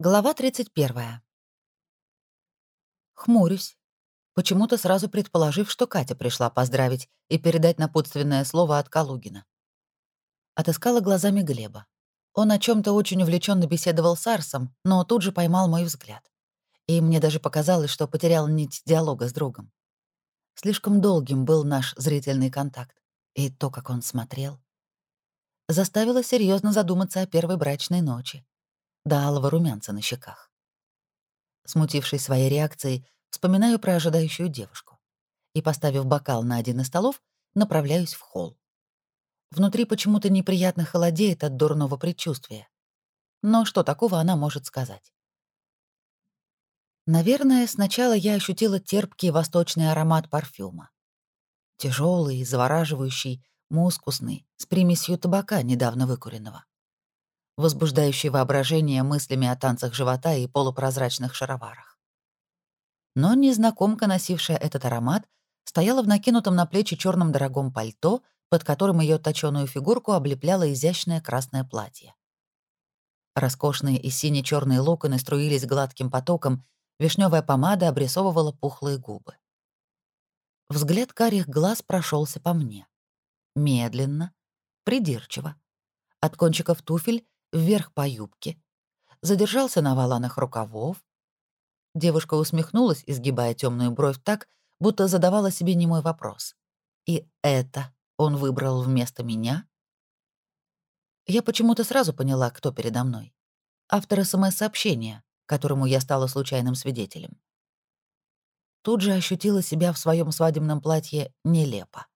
Глава 31. Хмурюсь, почему-то сразу предположив, что Катя пришла поздравить и передать напутственное слово от Калугина. Отыскала глазами Глеба. Он о чем то очень увлеченно беседовал с Арсом, но тут же поймал мой взгляд. И мне даже показалось, что потерял нить диалога с другом. Слишком долгим был наш зрительный контакт, и то, как он смотрел, заставило серьезно задуматься о первой брачной ночи до алого румянца на щеках. Смутившись своей реакцией, вспоминаю про ожидающую девушку и, поставив бокал на один из столов, направляюсь в холл. Внутри почему-то неприятно холодеет от дурного предчувствия. Но что такого она может сказать? Наверное, сначала я ощутила терпкий восточный аромат парфюма. Тяжелый, завораживающий, мускусный, с примесью табака, недавно выкуренного возбуждающий воображение мыслями о танцах живота и полупрозрачных шароварах. Но незнакомка, носившая этот аромат, стояла в накинутом на плечи черном дорогом пальто, под которым ее точёную фигурку облепляло изящное красное платье. Роскошные и сине черные локоны струились гладким потоком, вишневая помада обрисовывала пухлые губы. Взгляд карих глаз прошелся по мне. Медленно, придирчиво. От кончиков туфель вверх по юбке, задержался на валанах рукавов. Девушка усмехнулась, изгибая темную бровь так, будто задавала себе немой вопрос. И это он выбрал вместо меня? Я почему-то сразу поняла, кто передо мной. Автор СМС-сообщения, которому я стала случайным свидетелем. Тут же ощутила себя в своем свадебном платье нелепо.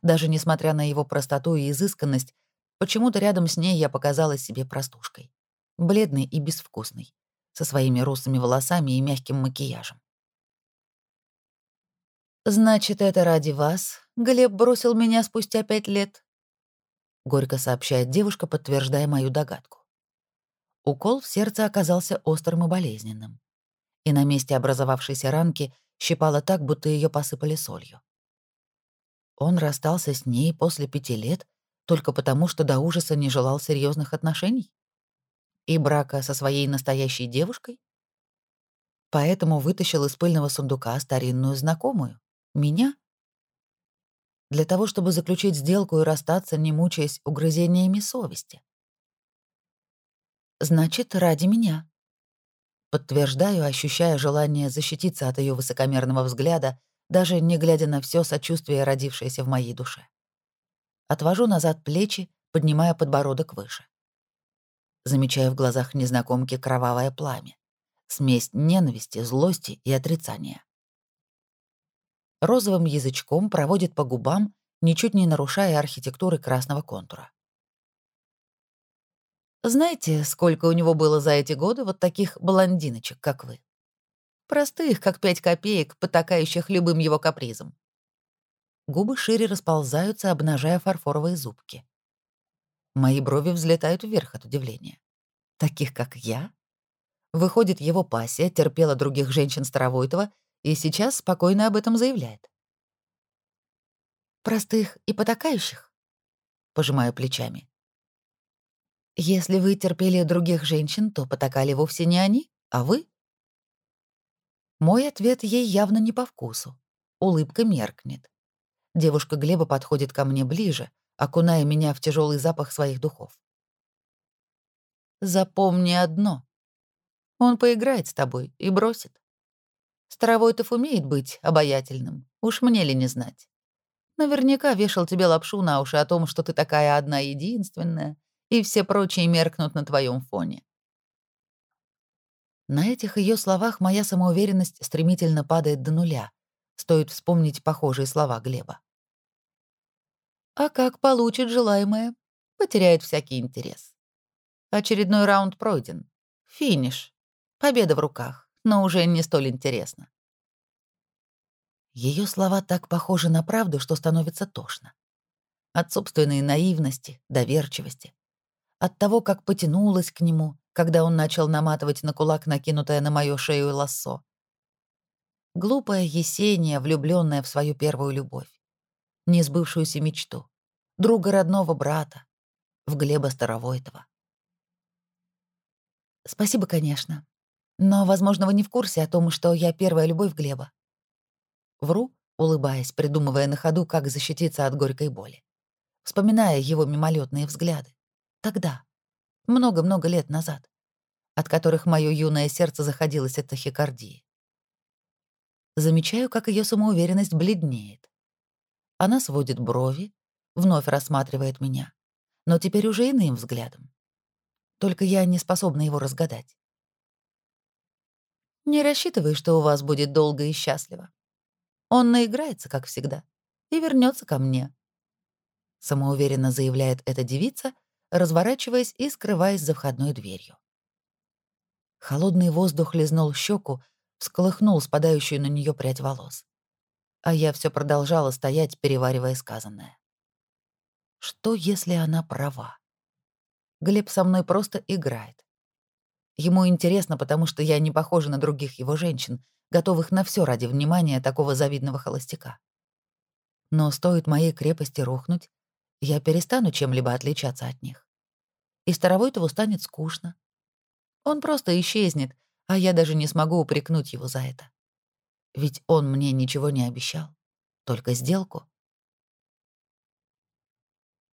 Даже несмотря на его простоту и изысканность, Почему-то рядом с ней я показалась себе простушкой. Бледной и безвкусной, со своими русыми волосами и мягким макияжем. «Значит, это ради вас Глеб бросил меня спустя пять лет?» Горько сообщает девушка, подтверждая мою догадку. Укол в сердце оказался острым и болезненным. И на месте образовавшейся ранки щипало так, будто ее посыпали солью. Он расстался с ней после пяти лет только потому, что до ужаса не желал серьезных отношений? И брака со своей настоящей девушкой? Поэтому вытащил из пыльного сундука старинную знакомую — меня? Для того, чтобы заключить сделку и расстаться, не мучаясь угрызениями совести. Значит, ради меня. Подтверждаю, ощущая желание защититься от ее высокомерного взгляда, даже не глядя на все сочувствие, родившееся в моей душе. Отвожу назад плечи, поднимая подбородок выше. Замечаю в глазах незнакомки кровавое пламя. Смесь ненависти, злости и отрицания. Розовым язычком проводит по губам, ничуть не нарушая архитектуры красного контура. Знаете, сколько у него было за эти годы вот таких блондиночек, как вы? Простых, как пять копеек, потакающих любым его капризом. Губы шире расползаются, обнажая фарфоровые зубки. Мои брови взлетают вверх от удивления. Таких, как я? Выходит, его пассия терпела других женщин Старовойтова и сейчас спокойно об этом заявляет. «Простых и потакающих?» Пожимаю плечами. «Если вы терпели других женщин, то потакали вовсе не они, а вы?» Мой ответ ей явно не по вкусу. Улыбка меркнет. Девушка Глеба подходит ко мне ближе, окуная меня в тяжелый запах своих духов. Запомни одно. Он поиграет с тобой и бросит. Старовойтов умеет быть обаятельным, уж мне ли не знать. Наверняка вешал тебе лапшу на уши о том, что ты такая одна единственная, и все прочие меркнут на твоем фоне. На этих ее словах моя самоуверенность стремительно падает до нуля. Стоит вспомнить похожие слова Глеба. А как получит желаемое, потеряет всякий интерес. Очередной раунд пройден. Финиш. Победа в руках, но уже не столь интересно. Ее слова так похожи на правду, что становится тошно. От собственной наивности, доверчивости. От того, как потянулась к нему, когда он начал наматывать на кулак накинутое на мою шею лассо. Глупая Есения, влюбленная в свою первую любовь несбывшуюся мечту, друга родного брата, в Глеба Старовойтова. Спасибо, конечно. Но, возможно, вы не в курсе о том, что я первая любовь Глеба. Вру, улыбаясь, придумывая на ходу, как защититься от горькой боли. Вспоминая его мимолетные взгляды. Тогда, много-много лет назад, от которых мое юное сердце заходилось от тахикардии. Замечаю, как ее самоуверенность бледнеет. Она сводит брови, вновь рассматривает меня, но теперь уже иным взглядом. Только я не способна его разгадать. Не рассчитывай, что у вас будет долго и счастливо. Он наиграется, как всегда, и вернется ко мне. Самоуверенно заявляет эта девица, разворачиваясь и скрываясь за входной дверью. Холодный воздух лизнул щеку, всколыхнул спадающую на нее прядь волос. А я все продолжала стоять, переваривая сказанное. Что, если она права? Глеб со мной просто играет. Ему интересно, потому что я не похожа на других его женщин, готовых на все ради внимания такого завидного холостяка. Но стоит моей крепости рухнуть, я перестану чем-либо отличаться от них. И Старовойтову станет скучно. Он просто исчезнет, а я даже не смогу упрекнуть его за это. Ведь он мне ничего не обещал, только сделку.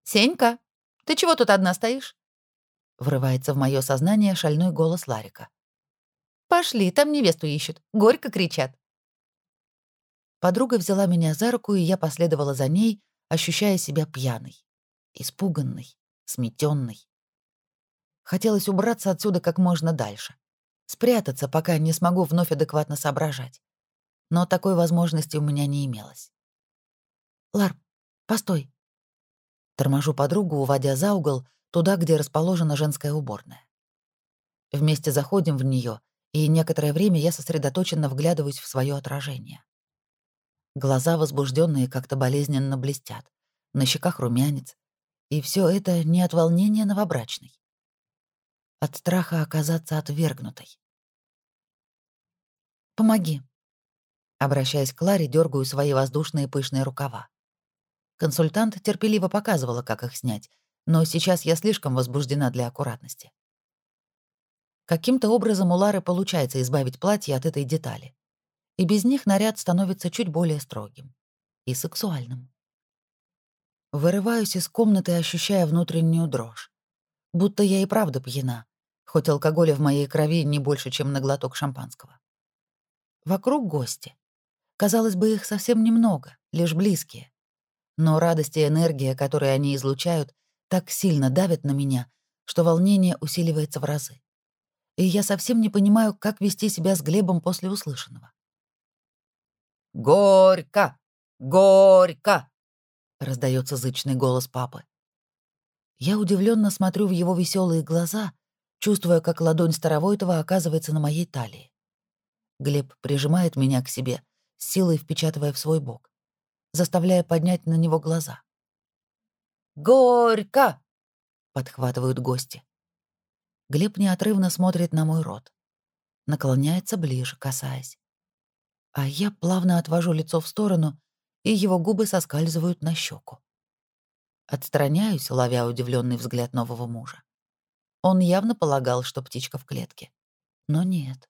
«Сенька, ты чего тут одна стоишь?» Врывается в мое сознание шальной голос Ларика. «Пошли, там невесту ищут, горько кричат». Подруга взяла меня за руку, и я последовала за ней, ощущая себя пьяной, испуганной, сметенной. Хотелось убраться отсюда как можно дальше, спрятаться, пока не смогу вновь адекватно соображать. Но такой возможности у меня не имелось. «Лар, постой!» Торможу подругу, уводя за угол, туда, где расположена женская уборная. Вместе заходим в нее, и некоторое время я сосредоточенно вглядываюсь в свое отражение. Глаза возбужденные как-то болезненно блестят, на щеках румянец, и все это не от волнения новобрачной. От страха оказаться отвергнутой. «Помоги», Обращаясь к Ларе, дергаю свои воздушные пышные рукава. Консультант терпеливо показывала, как их снять, но сейчас я слишком возбуждена для аккуратности. Каким-то образом у Лары получается избавить платье от этой детали. И без них наряд становится чуть более строгим. И сексуальным. Вырываюсь из комнаты, ощущая внутреннюю дрожь. Будто я и правда пьяна, хоть алкоголя в моей крови не больше, чем на глоток шампанского. Вокруг гости. Казалось бы, их совсем немного, лишь близкие. Но радость и энергия, которые они излучают, так сильно давят на меня, что волнение усиливается в разы. И я совсем не понимаю, как вести себя с Глебом после услышанного. «Горько! Горько!» — раздается зычный голос папы. Я удивленно смотрю в его веселые глаза, чувствуя, как ладонь Старовойтова оказывается на моей талии. Глеб прижимает меня к себе, силой впечатывая в свой бок, заставляя поднять на него глаза. «Горько!» — подхватывают гости. Глеб неотрывно смотрит на мой рот. Наклоняется ближе, касаясь. А я плавно отвожу лицо в сторону, и его губы соскальзывают на щеку. Отстраняюсь, ловя удивленный взгляд нового мужа. Он явно полагал, что птичка в клетке. Но нет.